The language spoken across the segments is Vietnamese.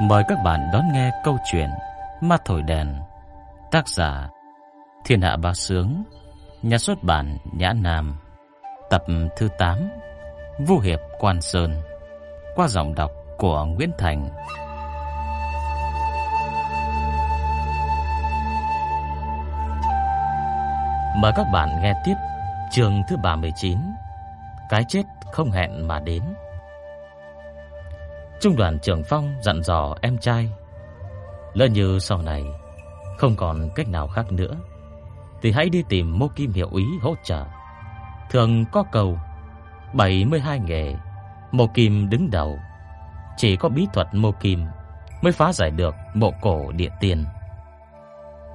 Mời các bạn đón nghe câu chuyện Ma Thổi Đèn, Tác giả Thiên Hạ Ba Sướng, Nhà xuất bản Nhã Nam, Tập thứ 8 Vũ Hiệp Quan Sơn, Qua giọng đọc của Nguyễn Thành. Mời các bạn nghe tiếp chương thứ 39 Cái chết không hẹn mà đến. Trung đoàn trưởng Phong dặn dò em trai. Lỡ như sau này, Không còn cách nào khác nữa, Thì hãy đi tìm Mô Kim Hiệu Ý hỗ trợ. Thường có cầu 72 nghề, Mô Kim đứng đầu. Chỉ có bí thuật Mô Kim Mới phá giải được mộ cổ địa tiên.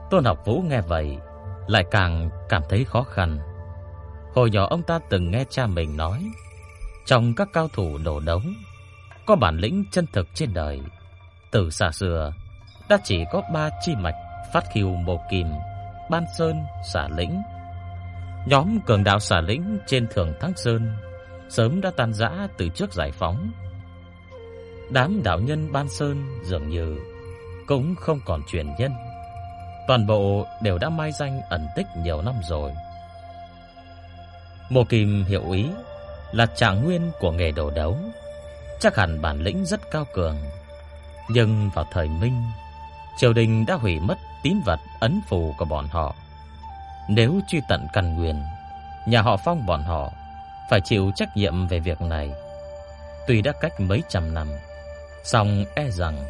Tôn học Vũ nghe vậy, Lại càng cảm thấy khó khăn. Hồi nhỏ ông ta từng nghe cha mình nói, Trong các cao thủ đổ đấu có bản lĩnh chân thực trên đời. Từ xa xưa đã chỉ có ba chi mạch phát khiêu mồ kim, ban sơn, xả lĩnh. Nhóm cường đạo xả lĩnh trên thường Thắng Sơn sớm đã tan rã từ trước giải phóng. Đám đạo nhân ban sơn dường như cũng không còn truyền nhân. Toàn bộ đều đã mai danh ẩn tích nhiều năm rồi. Mộ Kim hiểu ý là trạng nguyên của nghề đồ đấu chắc hẳn bản lĩnh rất cao cường. Nhưng vào thời Minh, triều đình đã hủy mất tín vật ấn phù của bọn họ. Nếu truy tận căn nguyên, nhà họ Phong bọn họ phải chịu trách nhiệm về việc này. Tuy đã cách mấy trăm năm, song e rằng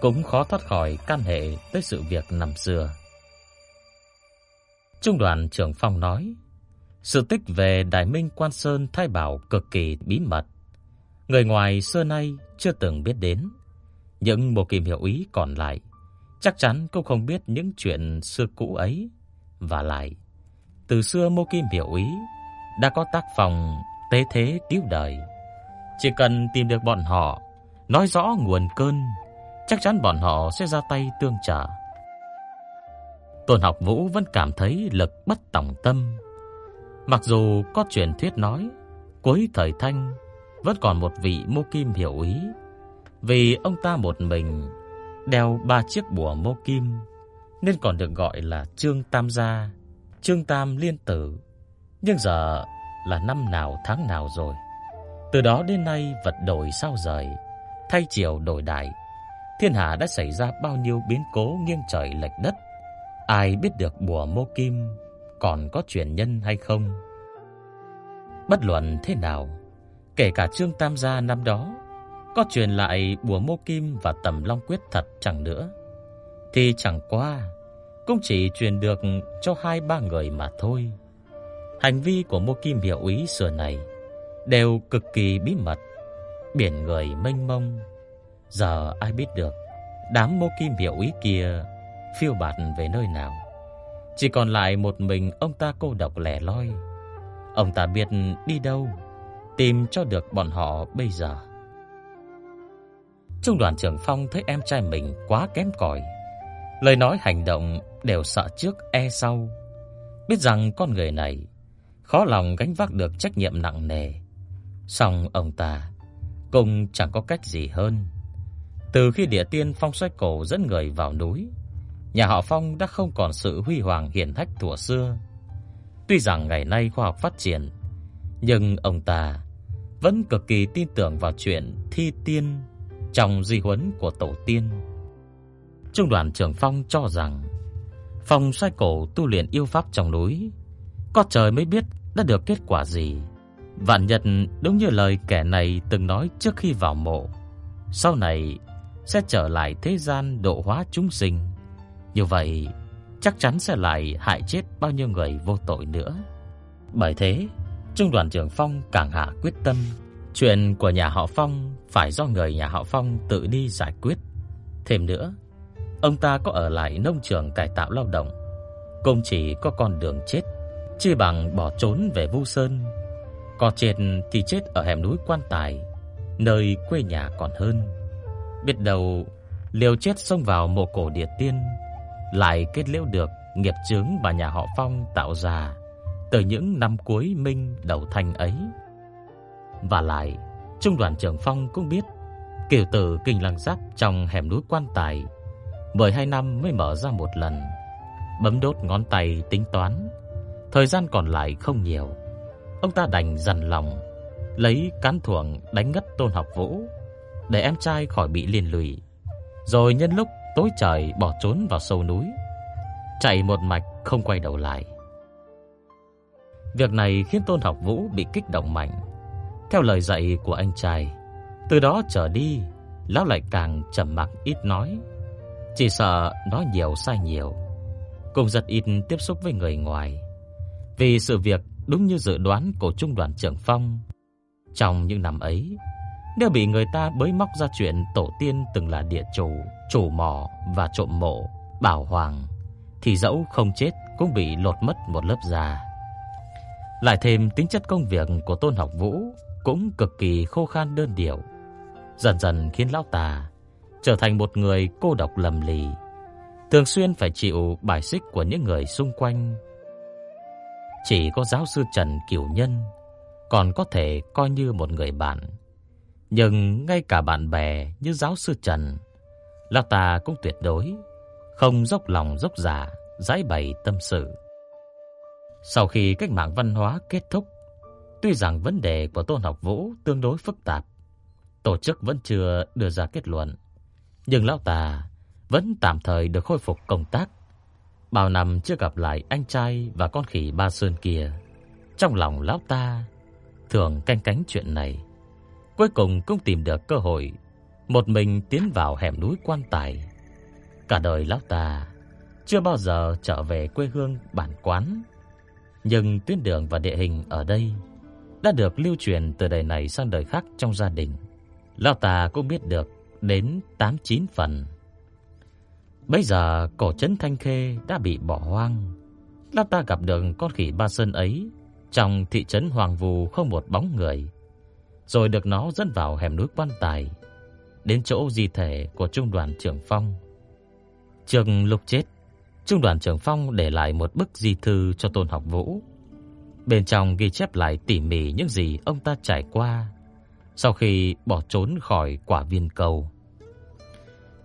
cũng khó thoát khỏi can hệ tới sự việc năm xưa. Trung đoàn trưởng Phong nói, sự tích về Đại Minh Quan Sơn Thái Bảo cực kỳ bí mật. Người ngoài xưa nay chưa từng biết đến, những bộ kim hiệu ý còn lại chắc chắn cũng không biết những chuyện xưa cũ ấy. Và lại, từ xưa Mộ Kim Hiểu Ý đã có tác phòng tế thế cứu đời. Chỉ cần tìm được bọn họ, nói rõ nguồn cơn, chắc chắn bọn họ sẽ ra tay tương trợ. Tôn Học Vũ vẫn cảm thấy lực bất tòng tâm. Mặc dù có truyền thuyết nói, cuối thời Thanh vẫn còn một vị mô kim hiểu ý. Vì ông ta một mình đeo ba chiếc bùa mô kim nên còn được gọi là Trương Tam gia, Trương Tam liên tử. Nhưng giờ là năm nào tháng nào rồi. Từ đó đến nay vật đổi sao rời, thay chiều đổi đại. Thiên hạ đã xảy ra bao nhiêu biến cố nghiêng trời lệch đất. Ai biết được bùa mô kim còn có truyền nhân hay không? Bất luận thế nào, Kể cả Trương Tam gia năm đó có truyền lại bùa mô kim và tầm long quyết thật chẳng nữa, thì chẳng qua cũng chỉ truyền được cho hai ba người mà thôi. Hành vi của Mô Kim Hiểu úy xưa này đều cực kỳ bí mật, biển người mênh mông. Giờ ai biết được đám Mô Kim Hiểu úy kia phiêu bạt về nơi nào? Chỉ còn lại một mình ông ta cô độc lẻ loi. Ông ta biết đi đâu tìm cho được bọn họ bây giờ. Trung đoàn trưởng Phong thấy em trai mình quá kém cỏi, lời nói hành động đều sợ trước e sau, biết rằng con người này khó lòng gánh vác được trách nhiệm nặng nề. Song ông ta cũng chẳng có cách gì hơn. Từ khi địa tiên Phong xoay cổ dẫn người vào núi, nhà họ Phong đã không còn sự huy hoàng hiển hách thuở xưa. Tuy rằng ngày nay khoa học phát triển, nhưng ông ta vẫn cực kỳ tin tưởng vào chuyện thi tiên trong di huấn của tổ tiên. Trung đoàn trưởng Phong cho rằng Phong sai cổ tu luyện yêu pháp trong núi, có trời mới biết đã được kết quả gì. Vạn Nhật đúng như lời kẻ này từng nói trước khi vào mộ, sau này sẽ trở lại thế gian độ hóa chúng sinh. Như vậy, chắc chắn sẽ lại hại chết bao nhiêu người vô tội nữa. Bởi thế, Trung đoàn trưởng Phong càng hạ quyết tâm, chuyện của nhà họ Phong phải do người nhà họ Phong tự đi giải quyết. Thêm nữa, ông ta có ở lại nông trường cải tạo lao động, cũng chỉ có con đường chết, chi bằng bỏ trốn về Vu Sơn. Có chết thì chết ở hẻm núi Quan Tài, nơi quê nhà còn hơn. Biết đâu liều chết xông vào mộ cổ địa tiên, lại kết liễu được nghiệp chướng mà nhà họ Phong tạo ra từ những năm cuối Minh đầu thành ấy. Và lại, Trung đoàn trưởng Phong cũng biết, Kiều tử kinh lăng giáp trong hẻm núi quan tài 12 năm mới mở ra một lần Bấm đốt ngón tay tính toán. Thời gian còn lại không nhiều Ông ta đành dằn lòng Lấy cán thuồng đánh ngất tôn học vũ Để em trai khỏi bị liên lụy. Rồi nhân lúc tối trời bỏ trốn vào sâu núi Chạy một mạch không quay đầu lại. Việc này khiến tôn học vũ bị kích động mạnh. Theo lời dạy của anh trai, Từ đó trở đi, Lão lại càng trầm mặc ít nói. Chỉ sợ nói nhiều sai nhiều cùng rất ít tiếp xúc với người ngoài. Vì sự việc đúng như dự đoán của trung đoàn trưởng Phong, Trong những năm ấy, Nếu bị người ta bới móc ra chuyện Tổ tiên từng là địa chủ Chủ mỏ và trộm mộ, Bảo hoàng, Thì dẫu không chết cũng bị lột mất một lớp da. Lại thêm tính chất công việc của Tôn Học Vũ Cũng cực kỳ khô khan đơn điệu. Dần dần khiến lão ta Trở thành một người cô độc lầm lì, Thường xuyên phải chịu bài xích của những người xung quanh. Chỉ có giáo sư Trần Cửu Nhân Còn có thể coi như một người bạn. Nhưng ngay cả bạn bè như giáo sư Trần, Lão ta cũng tuyệt đối Không dốc lòng dốc giả Giải bày tâm sự. Sau khi cách mạng văn hóa kết thúc, Tuy rằng vấn đề của Tôn Học Vũ tương đối phức tạp, Tổ chức vẫn chưa đưa ra kết luận. Nhưng Lão ta vẫn tạm thời được khôi phục công tác. Bao năm chưa gặp lại anh trai và con khỉ Ba Sơn kia. Trong lòng Lão ta thường canh cánh chuyện này. Cuối cùng cũng tìm được cơ hội Một mình tiến vào hẻm núi quan tài. Cả đời Lão ta chưa bao giờ trở về quê hương bản quán. Nhưng tuyến đường và địa hình ở đây đã được lưu truyền từ đời này sang đời khác trong gia đình. Lão ta cũng biết được đến 8-9 phần. Bây giờ cổ trấn Thanh Khê đã bị bỏ hoang. Lão ta gặp được con khỉ ba sơn ấy trong thị trấn Hoàng vũ không một bóng người. Rồi được nó dẫn vào hẻm núi quan tài, đến chỗ di thể của trung đoàn trưởng Phong. Trường Lục chết, Trung đoàn trưởng Phong để lại một bức di thư cho Tôn Học Vũ. Bên trong ghi chép lại tỉ mỉ những gì ông ta trải qua sau khi bỏ trốn khỏi quả viên cầu.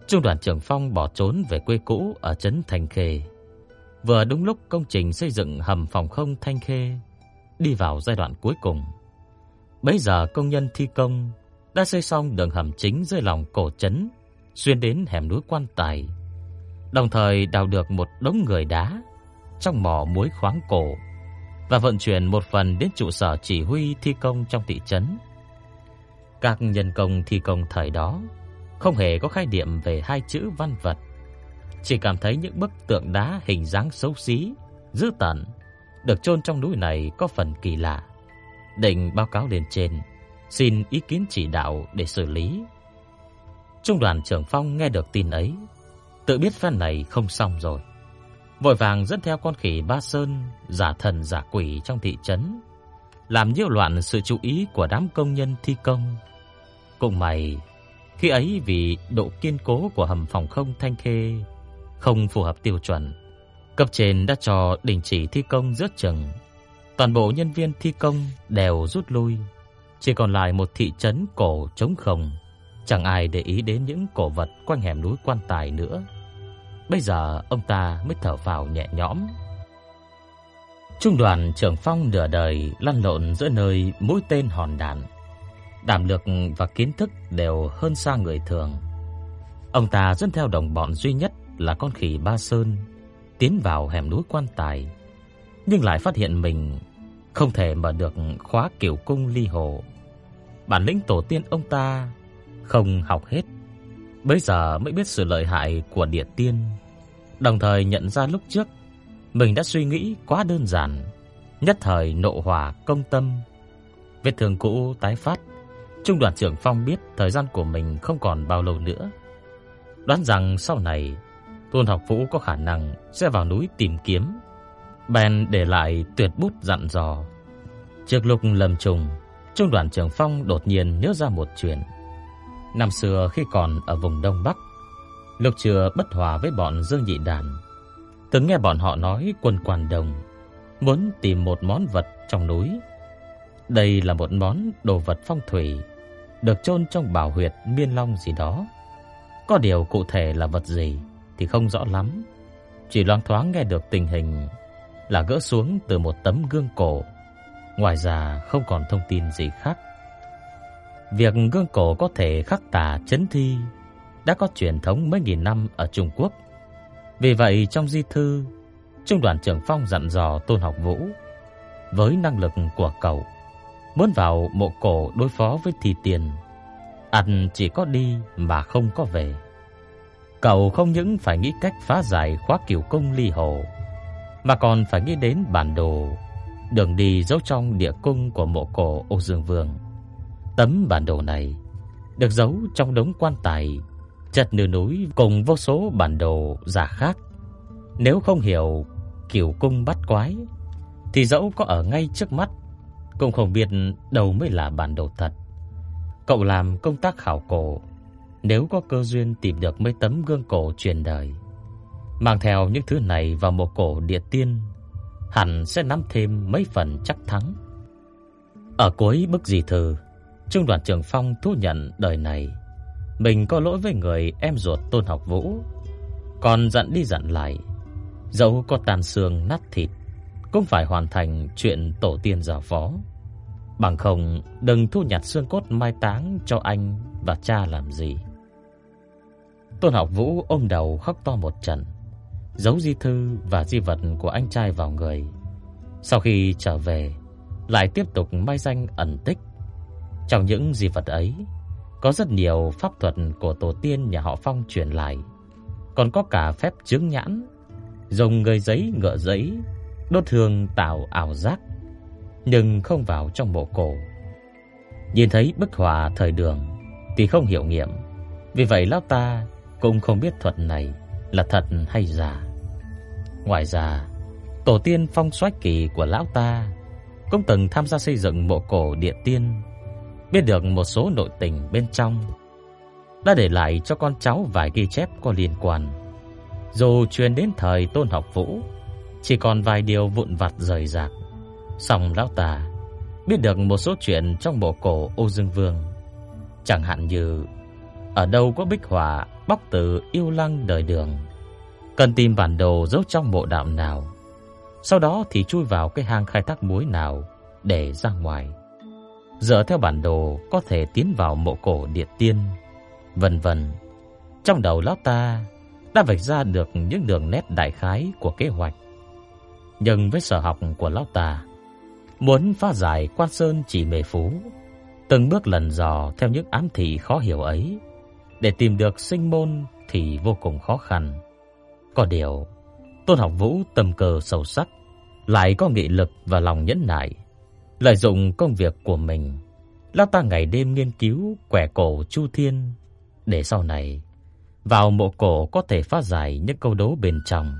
Trung đoàn trưởng Phong bỏ trốn về quê cũ ở trấn Thanh Khê. Vừa đúng lúc công trình xây dựng hầm phòng không Thanh Khê đi vào giai đoạn cuối cùng. Bây giờ công nhân thi công đã xây xong đường hầm chính dưới lòng cổ trấn, xuyên đến hẻm núi Quan Tài đồng thời đào được một đống người đá trong mỏ muối khoáng cổ và vận chuyển một phần đến trụ sở chỉ huy thi công trong thị trấn. Các nhân công thi công thời đó không hề có khái niệm về hai chữ văn vật, chỉ cảm thấy những bức tượng đá hình dáng xấu xí, dữ tợn được chôn trong núi này có phần kỳ lạ. Định báo cáo lên trên, xin ý kiến chỉ đạo để xử lý. Trung đoàn trưởng Phong nghe được tin ấy tự biết phen này không xong rồi. Vội vàng dẫn theo con khỉ Ba Sơn giả thần giả quỷ trong thị trấn, làm nhiễu loạn sự chú ý của đám công nhân thi công. Cùng mày, khi ấy vì độ kiên cố của hầm phòng không Thanh Khê không phù hợp tiêu chuẩn, cấp trên đã cho đình chỉ thi công rớt chừng. Toàn bộ nhân viên thi công đều rút lui, chỉ còn lại một thị trấn cổ trống không. Chẳng ai để ý đến những cổ vật quanh hẻm núi quan tài nữa. Bây giờ ông ta mới thở phào nhẹ nhõm. Trung đoàn trưởng phong nửa đời lăn lộn giữa nơi mũi tên hòn đạn. Đảm lực và kiến thức đều hơn xa người thường. Ông ta dẫn theo đồng bọn duy nhất là con khỉ Ba Sơn tiến vào hẻm núi quan tài, nhưng lại phát hiện mình không thể mở được khóa kiểu cung ly hồ. Bản lĩnh tổ tiên ông ta không học hết, bây giờ mới biết sự lợi hại của địa tiên, đồng thời nhận ra lúc trước mình đã suy nghĩ quá đơn giản, nhất thời nộ hỏa công tâm. Vết thương cũ tái phát, trung đoàn trưởng Phong biết thời gian của mình không còn bao lâu nữa. Đoán rằng sau này Tôn Học Vũ có khả năng sẽ vào núi tìm kiếm. Bèn để lại tuyệt bút dặn dò. Trước lúc lầm trùng, trung đoàn trưởng Phong đột nhiên nhớ ra một chuyện. Năm xưa khi còn ở vùng Đông Bắc, lúc chưa bất hòa với bọn Dương Nhị Đàn, từng nghe bọn họ nói quân quan đồng muốn tìm một món vật trong núi. Đây là một món đồ vật phong thủy, được chôn trong bảo huyệt Miên Long gì đó. Có điều cụ thể là vật gì thì không rõ lắm. Chỉ loáng thoáng nghe được tình hình là gỡ xuống từ một tấm gương cổ. Ngoài ra không còn thông tin gì khác. Việc gương cổ có thể khắc tả chấn thi đã có truyền thống mấy nghìn năm ở Trung Quốc. Vì vậy trong di thư, Trung đoàn trưởng Phong dặn dò Tôn Học Vũ với năng lực của cậu muốn vào mộ cổ đối phó với thị tiền, ăn chỉ có đi mà không có về. Cậu không những phải nghĩ cách phá giải khóa kiểu công ly hồ, mà còn phải nghĩ đến bản đồ đường đi giấu trong địa cung của mộ cổ Âu Dương Vương. Tấm bản đồ này được giấu trong đống quan tài chất nửa núi cùng vô số bản đồ giả khác. Nếu không hiểu kiểu cung bắt quái thì dẫu có ở ngay trước mắt cũng không biết đâu mới là bản đồ thật. Cậu làm công tác khảo cổ, nếu có cơ duyên tìm được mấy tấm gương cổ truyền đời, mang theo những thứ này vào một cổ địa tiên, hẳn sẽ nắm thêm mấy phần chắc thắng. Ở cuối bức dì thư, Trung đoàn trưởng Phong thu nhận đời này mình có lỗi với người em ruột Tôn Học Vũ, còn dặn đi dặn lại, dẫu có tàn xương nát thịt cũng phải hoàn thành chuyện tổ tiên giao phó. Bằng không đừng thu nhặt xương cốt mai táng cho anh và cha làm gì. Tôn Học Vũ ôm đầu khóc to một trận, giấu di thư và di vật của anh trai vào người. Sau khi trở về, lại tiếp tục mai danh ẩn tích. Trong những di vật ấy, có rất nhiều pháp thuật của tổ tiên nhà họ Phong truyền lại, còn có cả phép chứng nhãn, dùng người giấy ngựa giấy đốt hương tạo ảo giác, nhưng không vào trong mộ cổ. Nhìn thấy bức họa thời đường thì không hiểu nghiệm, vì vậy lão ta cũng không biết thuật này là thật hay giả. Ngoài ra, tổ tiên phong soái kỳ của lão ta cũng từng tham gia xây dựng mộ cổ địa tiên, biết được một số nội tình bên trong, đã để lại cho con cháu vài ghi chép có liên quan. Dù truyền đến thời Tôn Học Vũ, chỉ còn vài điều vụn vặt rời rạc. Song lão ta biết được một số chuyện trong bộ cổ Ô Dương Vương, chẳng hạn như ở đâu có bích họa bóc từ yêu lăng đời đường, cần tìm bản đồ giấu trong bộ đạo nào. Sau đó thì chui vào cái hang khai thác muối nào để ra ngoài. Dựa theo bản đồ có thể tiến vào mộ cổ địa tiên, vân vân. Trong đầu lão ta đã vạch ra được những đường nét đại khái của kế hoạch nhưng với sở học của lão ta, muốn phá giải Quan Sơn chỉ mề phú, từng bước lần dò theo những ám thị khó hiểu ấy, để tìm được sinh môn thì vô cùng khó khăn. Có điều, Tôn Học Vũ tâm cờ sâu sắc, lại có nghị lực và lòng nhẫn nại, lợi dụng công việc của mình, lão ta ngày đêm nghiên cứu quẻ cổ Chu Thiên để sau này vào mộ cổ có thể phá giải những câu đố bên trong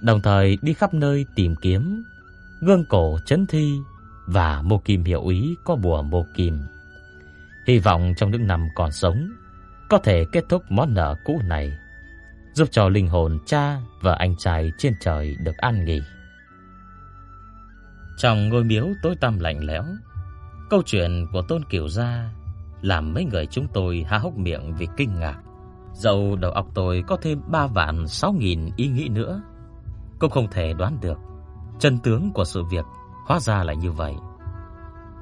đồng thời đi khắp nơi tìm kiếm gương cổ chấn thi và mô kim hiệu ý có bùa mô kim. Hy vọng trong những năm còn sống có thể kết thúc món nợ cũ này, giúp cho linh hồn cha và anh trai trên trời được an nghỉ. Trong ngôi miếu tối tăm lạnh lẽo, câu chuyện của Tôn Kiều gia làm mấy người chúng tôi há hốc miệng vì kinh ngạc. Dẫu đầu óc tôi có thêm 3 vạn 6 nghìn ý nghĩ nữa, cũng không thể đoán được chân tướng của sự việc hóa ra là như vậy.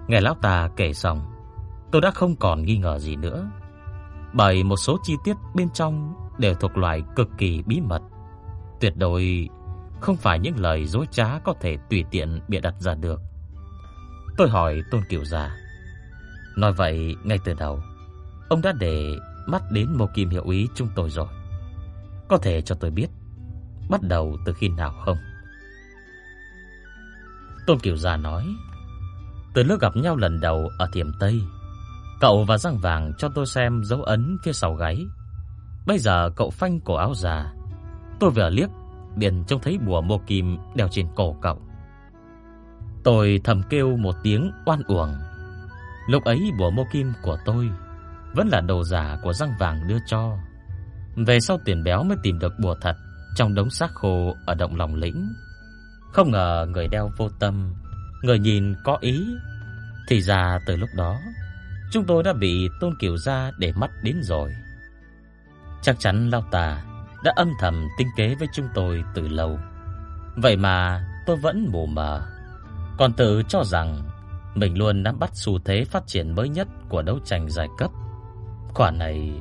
Nghe lão ta kể xong, tôi đã không còn nghi ngờ gì nữa, bởi một số chi tiết bên trong đều thuộc loại cực kỳ bí mật, tuyệt đối không phải những lời dối trá có thể tùy tiện bịa đặt ra được. Tôi hỏi Tôn Kiều gia, nói vậy ngay từ đầu, ông đã để mắt đến Mộ kim hiệu ý chúng tôi rồi. Có thể cho tôi biết bắt đầu từ khi nào không? Tôn Kiều Gia nói, từ lúc gặp nhau lần đầu ở Thiểm Tây, cậu và răng vàng cho tôi xem dấu ấn phía sau gáy. Bây giờ cậu phanh cổ áo già, tôi vừa liếc, liền trông thấy bùa mô kim đeo trên cổ cậu. Tôi thầm kêu một tiếng oan uổng. Lúc ấy bùa mô kim của tôi vẫn là đồ giả của răng vàng đưa cho. Về sau tiền béo mới tìm được bùa thật trong đống xác khô ở động lòng lĩnh. Không ngờ người đeo vô tâm, người nhìn có ý. Thì ra từ lúc đó, chúng tôi đã bị Tôn Kiều gia để mắt đến rồi. Chắc chắn lao tà đã âm thầm tính kế với chúng tôi từ lâu. Vậy mà tôi vẫn mù mờ, còn tự cho rằng mình luôn nắm bắt xu thế phát triển mới nhất của đấu tranh giai cấp. Quả này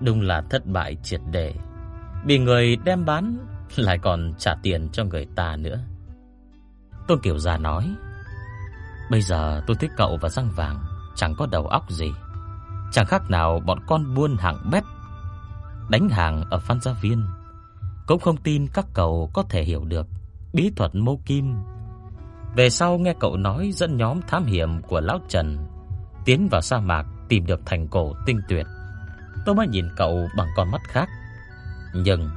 đúng là thất bại triệt để, bị người đem bán lại còn trả tiền cho người ta nữa. Tôn Kiều Gia nói, bây giờ tôi thích cậu và răng vàng chẳng có đầu óc gì, chẳng khác nào bọn con buôn hạng bét đánh hàng ở Phan Gia Viên. Cũng không tin các cậu có thể hiểu được bí thuật mô kim. Về sau nghe cậu nói dẫn nhóm thám hiểm của lão Trần tiến vào sa mạc tìm được thành cổ tinh tuyệt. Tôi mới nhìn cậu bằng con mắt khác. Nhưng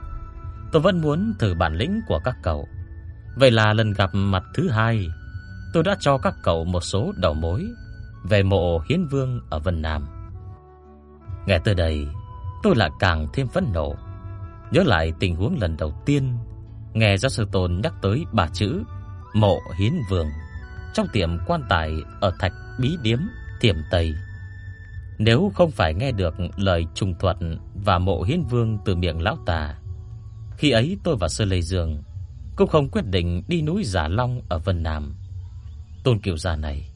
tôi vẫn muốn thử bản lĩnh của các cậu. Vậy là lần gặp mặt thứ hai, tôi đã cho các cậu một số đầu mối về mộ Hiến Vương ở Vân Nam. Nghe tới đây, tôi lại càng thêm phẫn nộ. Nhớ lại tình huống lần đầu tiên nghe giáo sư Tôn nhắc tới bà chữ Mộ Hiến Vương trong tiệm quan tài ở Thạch Bí Điếm, tiệm Tây. Nếu không phải nghe được lời trùng thuật và Mộ Hiến Vương từ miệng lão tà, khi ấy tôi và Sơ Lê Dương cũng không quyết định đi núi Giả Long ở Vân Nam. Tôn Kiều gia này,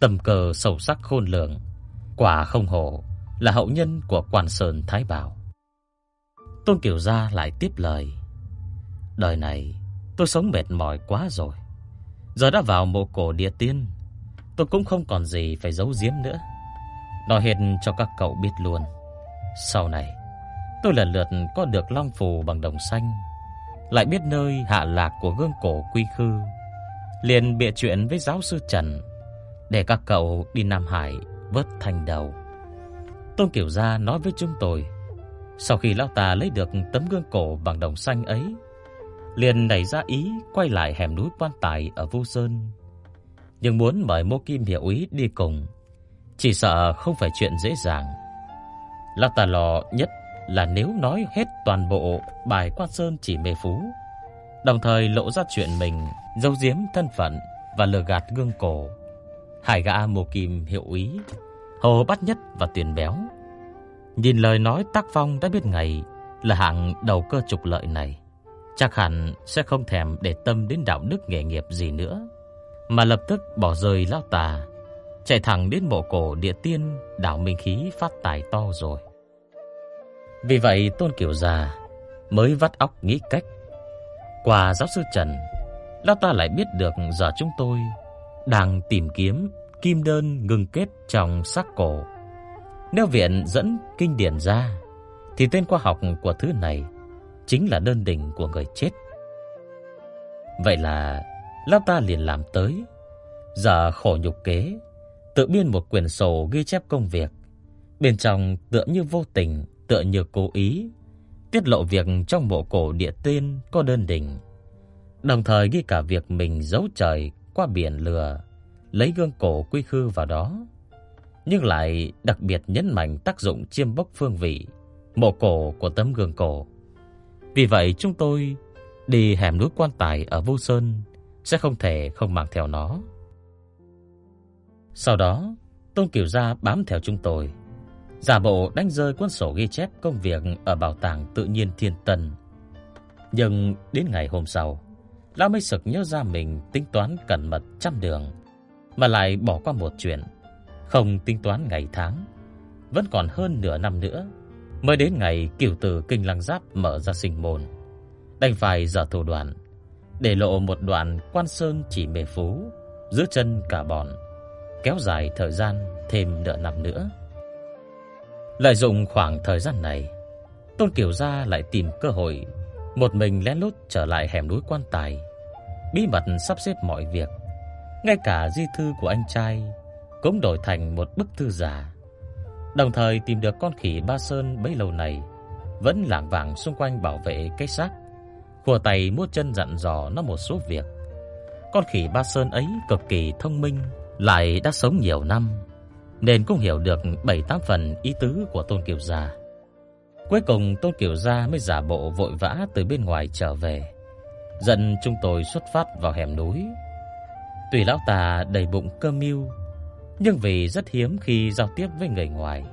tầm cờ sâu sắc khôn lường, quả không hổ là hậu nhân của Quan Sơn Thái Bảo. Tôn Kiều Gia lại tiếp lời. Đời này tôi sống mệt mỏi quá rồi. Giờ đã vào mộ cổ địa tiên, tôi cũng không còn gì phải giấu giếm nữa. Nói hết cho các cậu biết luôn. Sau này, tôi lần lượt có được long phù bằng đồng xanh, lại biết nơi hạ lạc của gương cổ quy khư, liền bịa chuyện với giáo sư Trần để các cậu đi Nam Hải vớt thành đầu. Tôn Kiều Gia nói với chúng tôi, sau khi lão ta lấy được tấm gương cổ bằng đồng xanh ấy, liền nảy ra ý quay lại hẻm núi quan tài ở Vu Sơn. Nhưng muốn mời Mộ Kim Hiểu Úy đi cùng, chỉ sợ không phải chuyện dễ dàng. Lão ta lo nhất là nếu nói hết toàn bộ bài Quan Sơn chỉ mê phú, đồng thời lộ ra chuyện mình giấu giếm thân phận và lừa gạt gương cổ. Hải gã Mộ Kim Hiểu Úy Hồ Bát Nhất và Tuyền Béo. Nhìn lời nói tác phong đã biết ngày là hạng đầu cơ trục lợi này, chắc hẳn sẽ không thèm để tâm đến đạo đức nghề nghiệp gì nữa, mà lập tức bỏ rơi lão tà, chạy thẳng đến mộ cổ địa tiên đảo minh khí phát tài to rồi. Vì vậy Tôn Kiều già mới vắt óc nghĩ cách. Qua giáo sư Trần, lão ta lại biết được giờ chúng tôi đang tìm kiếm kim đơn ngừng kết trong sắc cổ. Nếu viện dẫn kinh điển ra, thì tên khoa học của thứ này chính là đơn đỉnh của người chết. Vậy là Lão ta liền làm tới. Giờ khổ nhục kế, tự biên một quyển sổ ghi chép công việc. Bên trong tựa như vô tình, tựa như cố ý, tiết lộ việc trong bộ cổ địa tên có đơn đỉnh. Đồng thời ghi cả việc mình giấu trời qua biển lừa lấy gương cổ quy khư vào đó, nhưng lại đặc biệt nhấn mạnh tác dụng chiêm bốc phương vị, mộ cổ của tấm gương cổ. Vì vậy chúng tôi đi hẻm núi quan tài ở Vô Sơn sẽ không thể không mang theo nó. Sau đó, Tôn Kiều Gia bám theo chúng tôi, giả bộ đánh rơi cuốn sổ ghi chép công việc ở bảo tàng tự nhiên Thiên Tân. Nhưng đến ngày hôm sau, Lão mới sực nhớ ra mình tính toán cẩn mật trăm đường mà lại bỏ qua một chuyện, không tính toán ngày tháng, vẫn còn hơn nửa năm nữa mới đến ngày cửu tử kinh lăng giáp mở ra sinh môn. Đành phải dở thủ đoạn để lộ một đoạn quan sơn chỉ mê phú giữ chân cả bọn, kéo dài thời gian thêm nửa năm nữa. Lợi dụng khoảng thời gian này, Tôn Kiều Gia lại tìm cơ hội một mình lén lút trở lại hẻm núi quan tài, bí mật sắp xếp mọi việc ngay cả di thư của anh trai cũng đổi thành một bức thư giả. Đồng thời tìm được con khỉ Ba Sơn bấy lâu này vẫn lảng vảng xung quanh bảo vệ cái xác, khua tay múa chân dặn dò nó một số việc. Con khỉ Ba Sơn ấy cực kỳ thông minh, lại đã sống nhiều năm, nên cũng hiểu được bảy tám phần ý tứ của Tôn Kiều gia. Cuối cùng Tôn Kiều gia mới giả bộ vội vã từ bên ngoài trở về, dẫn chúng tôi xuất phát vào hẻm núi Tùy lão ta đầy bụng cơm mưu, Nhưng vì rất hiếm khi giao tiếp với người ngoài,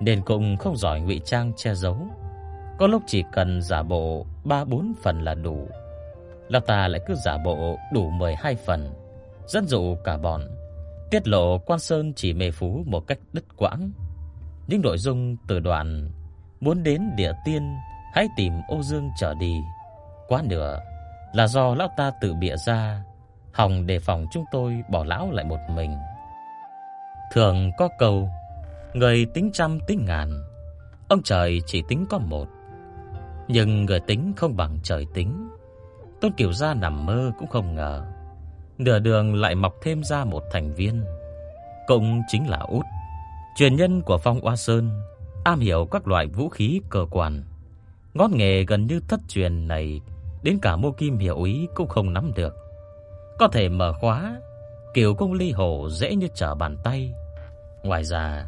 nên cũng không giỏi ngụy trang che giấu. Có lúc chỉ cần giả bộ 3 4 phần là đủ. Lão ta lại cứ giả bộ đủ 12 phần, dẫn dụ cả bọn tiết lộ Quan Sơn chỉ mê phú một cách đứt quãng. Những nội dung từ đoạn muốn đến địa tiên, hãy tìm Ô Dương trở đi. Quá nửa là do lão ta tự bịa ra, hòng đề phòng chúng tôi bỏ lão lại một mình. Thường có câu, người tính trăm tính ngàn, ông trời chỉ tính có một. Nhưng người tính không bằng trời tính. Tôn Kiều Gia nằm mơ cũng không ngờ, nửa đường lại mọc thêm ra một thành viên, cũng chính là Út, truyền nhân của Phong Oa Sơn, am hiểu các loại vũ khí cơ quan. Ngón nghề gần như thất truyền này đến cả Mô Kim hiểu ý cũng không nắm được. Có thể mở khóa, kiểu công ly hồ dễ như trở bàn tay. Ngoài ra,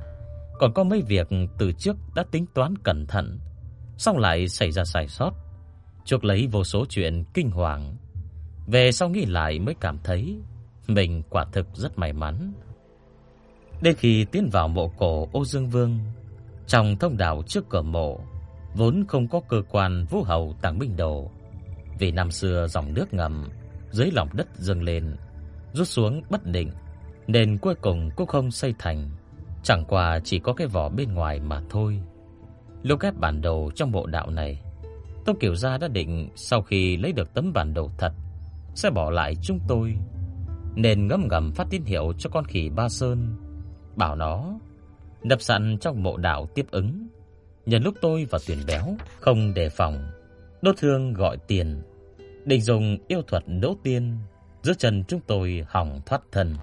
còn có mấy việc từ trước đã tính toán cẩn thận, xong lại xảy ra sai sót, chuộc lấy vô số chuyện kinh hoàng. Về sau nghĩ lại mới cảm thấy mình quả thực rất may mắn. Đến khi tiến vào mộ cổ Ô Dương Vương, trong thông đạo trước cửa mộ vốn không có cơ quan vũ hầu tàng binh đồ, vì năm xưa dòng nước ngầm dưới lòng đất dâng lên, rút xuống bất định, nên cuối cùng cũng không xây thành, chẳng qua chỉ có cái vỏ bên ngoài mà thôi. Lúc ghép bản đồ trong bộ đạo này, Tô Kiều Gia đã định sau khi lấy được tấm bản đồ thật sẽ bỏ lại chúng tôi, nên ngấm ngầm phát tín hiệu cho con khỉ Ba Sơn, bảo nó đập sẵn trong mộ đạo tiếp ứng. Nhân lúc tôi và Tuyển Béo không đề phòng, đốt thương gọi tiền định dùng yêu thuật đấu tiên giữa chân chúng tôi hỏng thoát thân.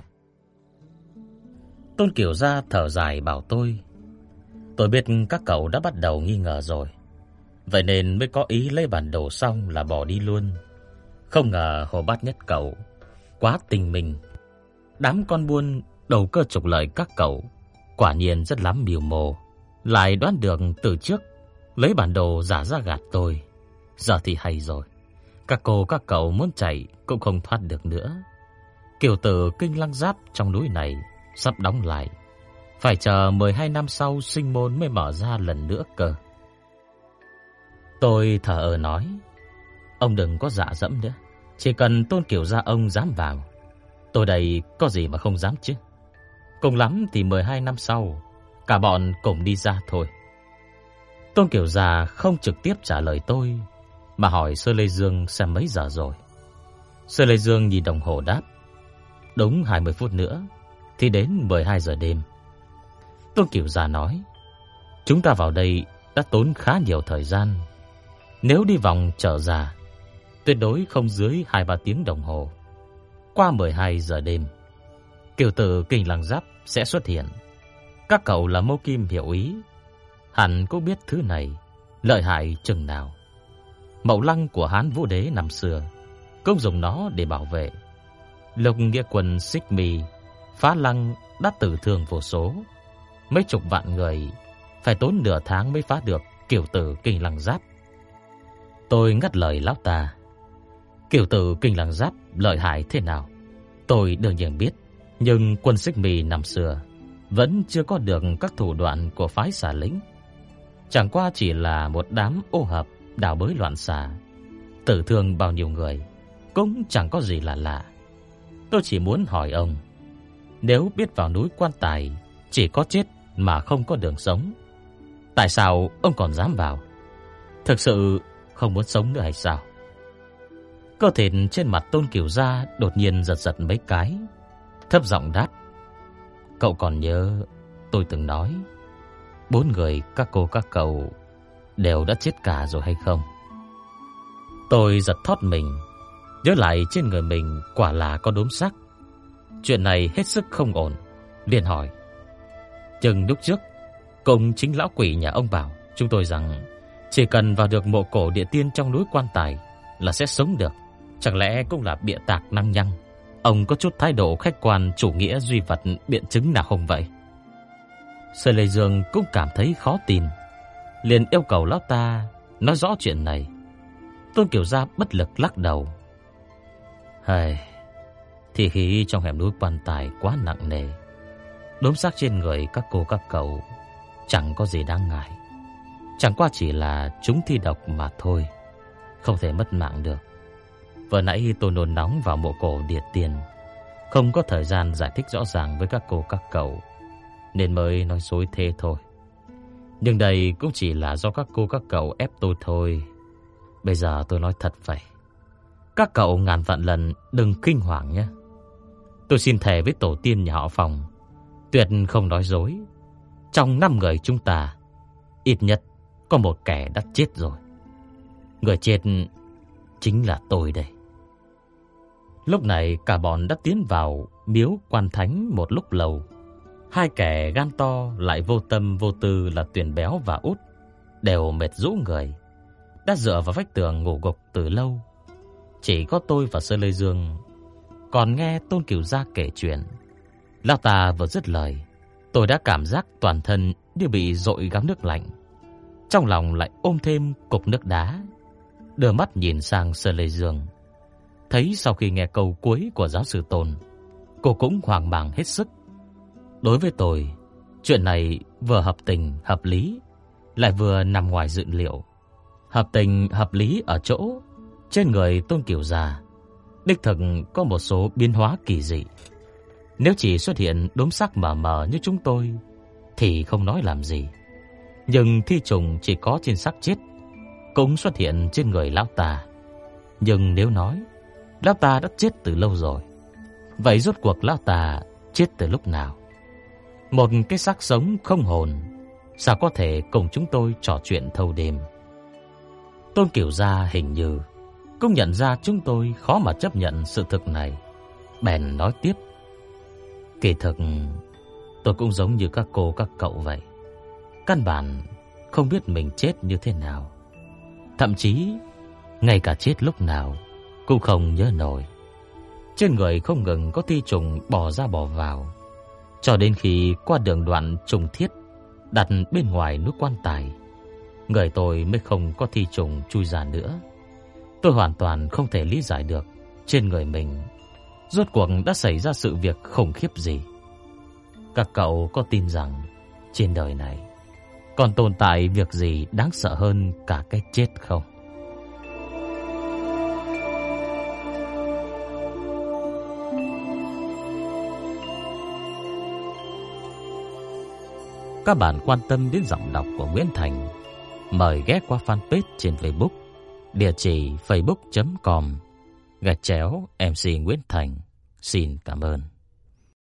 Tôn Kiều Gia thở dài bảo tôi, tôi biết các cậu đã bắt đầu nghi ngờ rồi, vậy nên mới có ý lấy bản đồ xong là bỏ đi luôn. Không ngờ hồ bát nhất cậu quá tình mình, đám con buôn đầu cơ trục lợi các cậu quả nhiên rất lắm biểu mồ, lại đoán được từ trước lấy bản đồ giả ra gạt tôi. Giờ thì hay rồi. Các cô các cậu muốn chạy cũng không thoát được nữa. Kiều tử kinh lăng giáp trong núi này sắp đóng lại. Phải chờ 12 năm sau sinh môn mới mở ra lần nữa cơ. Tôi thở ở nói, ông đừng có dạ dẫm nữa. Chỉ cần tôn kiểu gia ông dám vào. Tôi đây có gì mà không dám chứ. Cùng lắm thì 12 năm sau, cả bọn cùng đi ra thôi. Tôn Kiều Gia không trực tiếp trả lời tôi, mà hỏi Sơ Lê Dương xem mấy giờ rồi. Sơ Lê Dương nhìn đồng hồ đáp, đúng 20 phút nữa thì đến 12 giờ đêm. Tôn Kiều Gia nói, chúng ta vào đây đã tốn khá nhiều thời gian. Nếu đi vòng trở ra, tuyệt đối không dưới 2-3 tiếng đồng hồ. Qua 12 giờ đêm, kiều tử kinh lăng giáp sẽ xuất hiện. Các cậu là mâu kim hiểu ý, hẳn cũng biết thứ này lợi hại chừng nào. Mậu lăng của Hán Vũ Đế năm xưa cũng dùng nó để bảo vệ. Lục nghĩa quân Xích Mì phá lăng đã tử thương vô số. Mấy chục vạn người phải tốn nửa tháng mới phá được kiểu tử kinh lăng giáp. Tôi ngắt lời lão ta. Kiểu tử kinh lăng giáp lợi hại thế nào? Tôi đương nhiên biết, nhưng quân Xích Mì năm xưa vẫn chưa có được các thủ đoạn của phái xà lính. Chẳng qua chỉ là một đám ô hợp đào bới loạn xạ, tử thương bao nhiêu người, cũng chẳng có gì là lạ. Tôi chỉ muốn hỏi ông, nếu biết vào núi quan tài chỉ có chết mà không có đường sống, tại sao ông còn dám vào? Thực sự không muốn sống nữa hay sao? Cơ thể trên mặt Tôn Kiều Gia đột nhiên giật giật mấy cái, thấp giọng đáp: "Cậu còn nhớ tôi từng nói, bốn người các cô các cậu đều đã chết cả rồi hay không? Tôi giật thót mình, nhớ lại trên người mình quả là có đốm sắc. Chuyện này hết sức không ổn, liền hỏi. Chừng lúc trước, cùng chính lão quỷ nhà ông bảo chúng tôi rằng chỉ cần vào được mộ cổ địa tiên trong núi quan tài là sẽ sống được. Chẳng lẽ cũng là bịa tạc năng nhăng? Ông có chút thái độ khách quan chủ nghĩa duy vật biện chứng nào không vậy? Sơ Lê Dương cũng cảm thấy khó tin liền yêu cầu lão ta nói rõ chuyện này. Tôn Kiều Gia bất lực lắc đầu. Hây, thì khí trong hẻm núi quan tài quá nặng nề. đốm xác trên người các cô các cậu chẳng có gì đáng ngại. Chẳng qua chỉ là chúng thi độc mà thôi, không thể mất mạng được. Vừa nãy tôi nôn nóng vào mộ cổ địa tiền, không có thời gian giải thích rõ ràng với các cô các cậu, nên mới nói dối thế thôi. Nhưng đây cũng chỉ là do các cô các cậu ép tôi thôi. Bây giờ tôi nói thật vậy. Các cậu ngàn vạn lần đừng kinh hoàng nhé. Tôi xin thề với tổ tiên nhà họ phòng, tuyệt không nói dối. Trong năm người chúng ta, ít nhất có một kẻ đã chết rồi. Người chết chính là tôi đây. Lúc này cả bọn đã tiến vào miếu quan thánh một lúc lâu. Hai kẻ gan to lại vô tâm vô tư là Tuyền Béo và Út đều mệt rũ người, đã dựa vào vách tường ngủ gục từ lâu. Chỉ có tôi và Sơ Lê Dương còn nghe Tôn Cửu Gia kể chuyện. Lão ta vừa dứt lời, tôi đã cảm giác toàn thân như bị dội gắm nước lạnh. Trong lòng lại ôm thêm cục nước đá. Đưa mắt nhìn sang Sơ Lê Dương. Thấy sau khi nghe câu cuối của giáo sư Tôn, cô cũng hoang mang hết sức. Đối với tôi, chuyện này vừa hợp tình, hợp lý, lại vừa nằm ngoài dự liệu. Hợp tình, hợp lý ở chỗ trên người Tôn Kiều Gia đích thực có một số biến hóa kỳ dị. Nếu chỉ xuất hiện đốm sắc mờ mờ như chúng tôi thì không nói làm gì. Nhưng thi trùng chỉ có trên xác chết cũng xuất hiện trên người lão ta. Nhưng nếu nói lão ta đã chết từ lâu rồi, vậy rốt cuộc lão ta chết từ lúc nào? Một cái xác sống không hồn. Sao có thể cùng chúng tôi trò chuyện thâu đêm? Tôn Kiều gia hình như cũng nhận ra chúng tôi khó mà chấp nhận sự thực này, bèn nói tiếp: "Kỳ thực tôi cũng giống như các cô các cậu vậy, căn bản không biết mình chết như thế nào, thậm chí ngay cả chết lúc nào cũng không nhớ nổi. Trên người không ngừng có ti trùng bò ra bò vào, cho đến khi qua đường đoạn trùng thiết đặt bên ngoài nút quan tài, người tôi mới không có thi trùng chui ra nữa. Tôi hoàn toàn không thể lý giải được trên người mình rốt cuộc đã xảy ra sự việc khủng khiếp gì. Các cậu có tin rằng trên đời này còn tồn tại việc gì đáng sợ hơn cả cái chết không? Các bạn quan tâm đến giọng đọc của Nguyễn Thành, mời ghé qua fanpage trên Facebook, địa chỉ facebook.com gạch chéo MC Nguyễn Thành. Xin cảm ơn.